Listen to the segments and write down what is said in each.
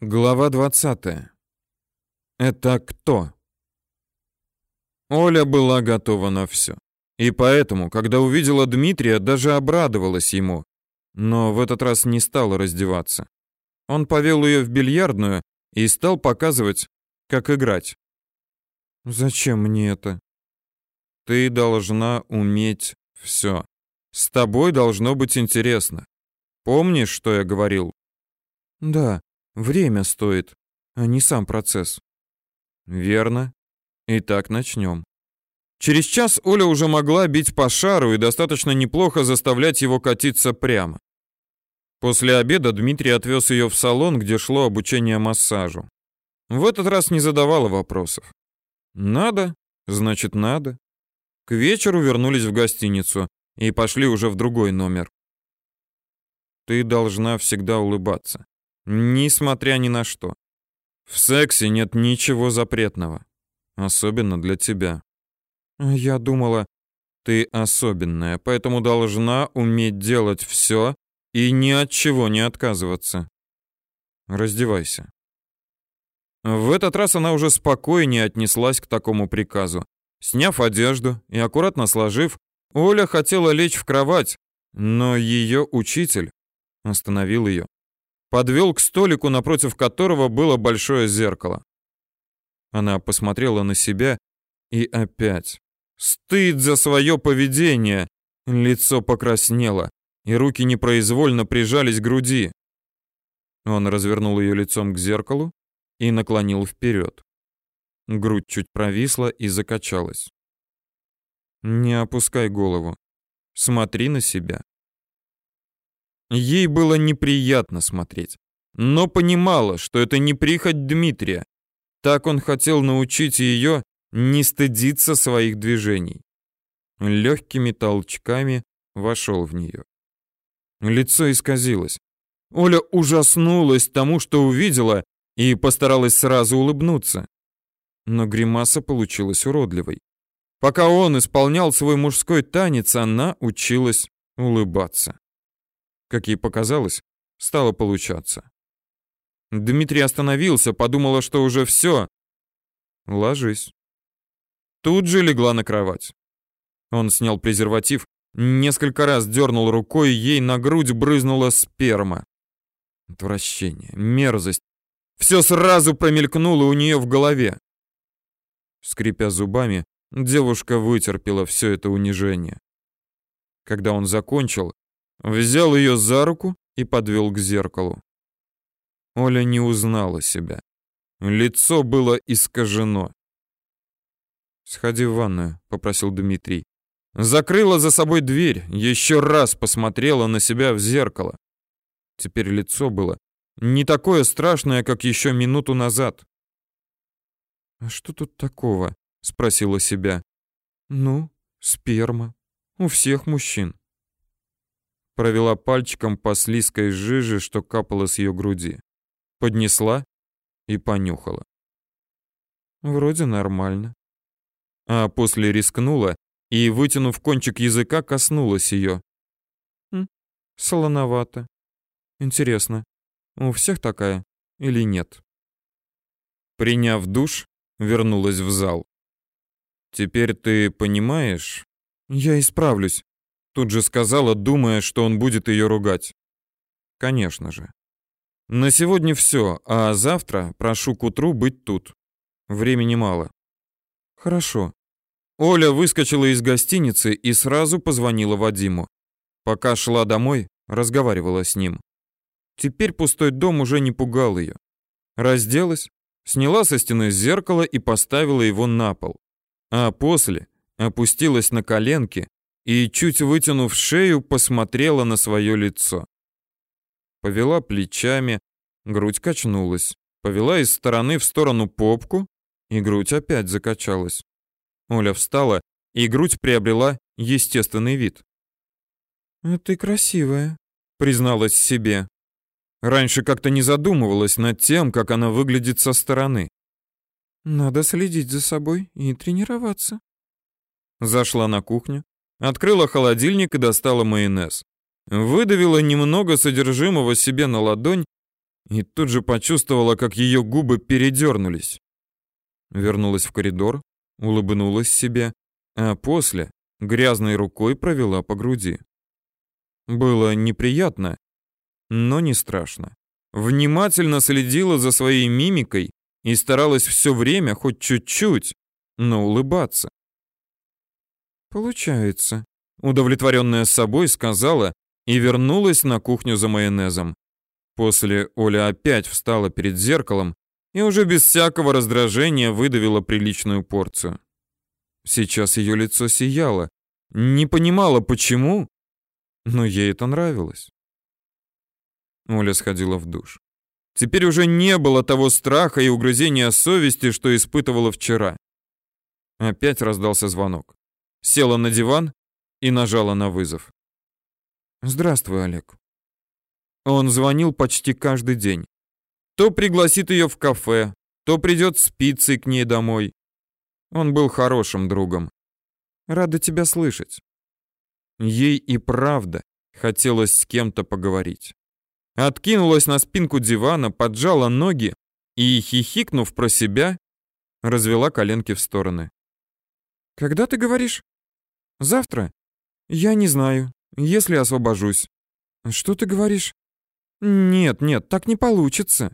Глава 20. Это кто? Оля была готова на все. И поэтому, когда увидела Дмитрия, даже обрадовалась ему. Но в этот раз не стала раздеваться. Он повел ее в бильярдную и стал показывать, как играть. «Зачем мне это?» «Ты должна уметь все. С тобой должно быть интересно. Помнишь, что я говорил?» «Да», Время стоит, а не сам процесс. Верно. Итак, начнем. Через час Оля уже могла бить по шару и достаточно неплохо заставлять его катиться прямо. После обеда Дмитрий отвез ее в салон, где шло обучение массажу. В этот раз не задавала вопросов. Надо, значит надо. К вечеру вернулись в гостиницу и пошли уже в другой номер. Ты должна всегда улыбаться. Несмотря ни на что. В сексе нет ничего запретного. Особенно для тебя. Я думала, ты особенная, поэтому должна уметь делать все и ни от чего не отказываться. Раздевайся. В этот раз она уже спокойнее отнеслась к такому приказу. Сняв одежду и аккуратно сложив, Оля хотела лечь в кровать, но ее учитель остановил ее подвел к столику, напротив которого было большое зеркало. Она посмотрела на себя и опять. Стыд за свое поведение. Лицо покраснело, и руки непроизвольно прижались к груди. Он развернул ее лицом к зеркалу и наклонил вперед. Грудь чуть провисла и закачалась. Не опускай голову. Смотри на себя. Ей было неприятно смотреть, но понимала, что это не прихоть Дмитрия. Так он хотел научить ее не стыдиться своих движений. Легкими толчками вошел в нее. Лицо исказилось. Оля ужаснулась тому, что увидела, и постаралась сразу улыбнуться. Но гримаса получилась уродливой. Пока он исполнял свой мужской танец, она училась улыбаться как ей показалось, стало получаться. Дмитрий остановился, подумала, что уже все. Ложись. Тут же легла на кровать. Он снял презерватив, несколько раз дернул рукой, ей на грудь брызнула сперма. Отвращение, мерзость. Все сразу промелькнуло у нее в голове. Скрипя зубами, девушка вытерпела все это унижение. Когда он закончил, Взял ее за руку и подвел к зеркалу. Оля не узнала себя. Лицо было искажено. «Сходи в ванную», — попросил Дмитрий. Закрыла за собой дверь, еще раз посмотрела на себя в зеркало. Теперь лицо было не такое страшное, как еще минуту назад. «А что тут такого?» — спросила себя. «Ну, сперма. У всех мужчин» провела пальчиком по слизкой жиже, что капало с ее груди. Поднесла и понюхала. Вроде нормально. А после рискнула и, вытянув кончик языка, коснулась ее. Хм, солоновато. Интересно, у всех такая или нет? Приняв душ, вернулась в зал. Теперь ты понимаешь? Я исправлюсь, Тут же сказала, думая, что он будет ее ругать. Конечно же. На сегодня все, а завтра прошу к утру быть тут. Времени мало. Хорошо. Оля выскочила из гостиницы и сразу позвонила Вадиму. Пока шла домой, разговаривала с ним. Теперь пустой дом уже не пугал ее. Разделась, сняла со стены зеркало и поставила его на пол. А после опустилась на коленки и, чуть вытянув шею, посмотрела на свое лицо. Повела плечами, грудь качнулась. Повела из стороны в сторону попку, и грудь опять закачалась. Оля встала, и грудь приобрела естественный вид. «А ты красивая», — призналась себе. Раньше как-то не задумывалась над тем, как она выглядит со стороны. «Надо следить за собой и тренироваться». Зашла на кухню, Открыла холодильник и достала майонез. Выдавила немного содержимого себе на ладонь и тут же почувствовала, как ее губы передернулись. Вернулась в коридор, улыбнулась себе, а после грязной рукой провела по груди. Было неприятно, но не страшно. Внимательно следила за своей мимикой и старалась все время хоть чуть-чуть, но улыбаться. «Получается», — удовлетворенная собой сказала и вернулась на кухню за майонезом. После Оля опять встала перед зеркалом и уже без всякого раздражения выдавила приличную порцию. Сейчас ее лицо сияло. Не понимала, почему, но ей это нравилось. Оля сходила в душ. Теперь уже не было того страха и угрызения совести, что испытывала вчера. Опять раздался звонок. Села на диван и нажала на вызов. «Здравствуй, Олег». Он звонил почти каждый день. То пригласит ее в кафе, то придет с пиццей к ней домой. Он был хорошим другом. Рада тебя слышать. Ей и правда хотелось с кем-то поговорить. Откинулась на спинку дивана, поджала ноги и, хихикнув про себя, развела коленки в стороны. «Когда ты говоришь?» «Завтра?» «Я не знаю, если освобожусь». «Что ты говоришь?» «Нет, нет, так не получится».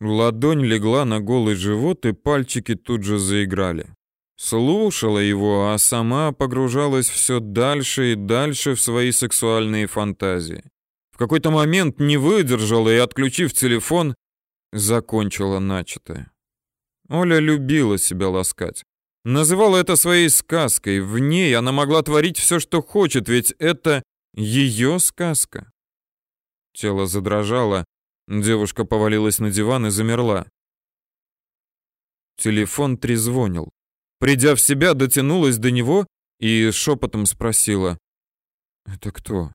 Ладонь легла на голый живот, и пальчики тут же заиграли. Слушала его, а сама погружалась все дальше и дальше в свои сексуальные фантазии. В какой-то момент не выдержала и, отключив телефон, закончила начатое. Оля любила себя ласкать. Называла это своей сказкой. В ней она могла творить все, что хочет, ведь это ее сказка. Тело задрожало. Девушка повалилась на диван и замерла. Телефон трезвонил. Придя в себя, дотянулась до него и шепотом спросила. «Это кто?»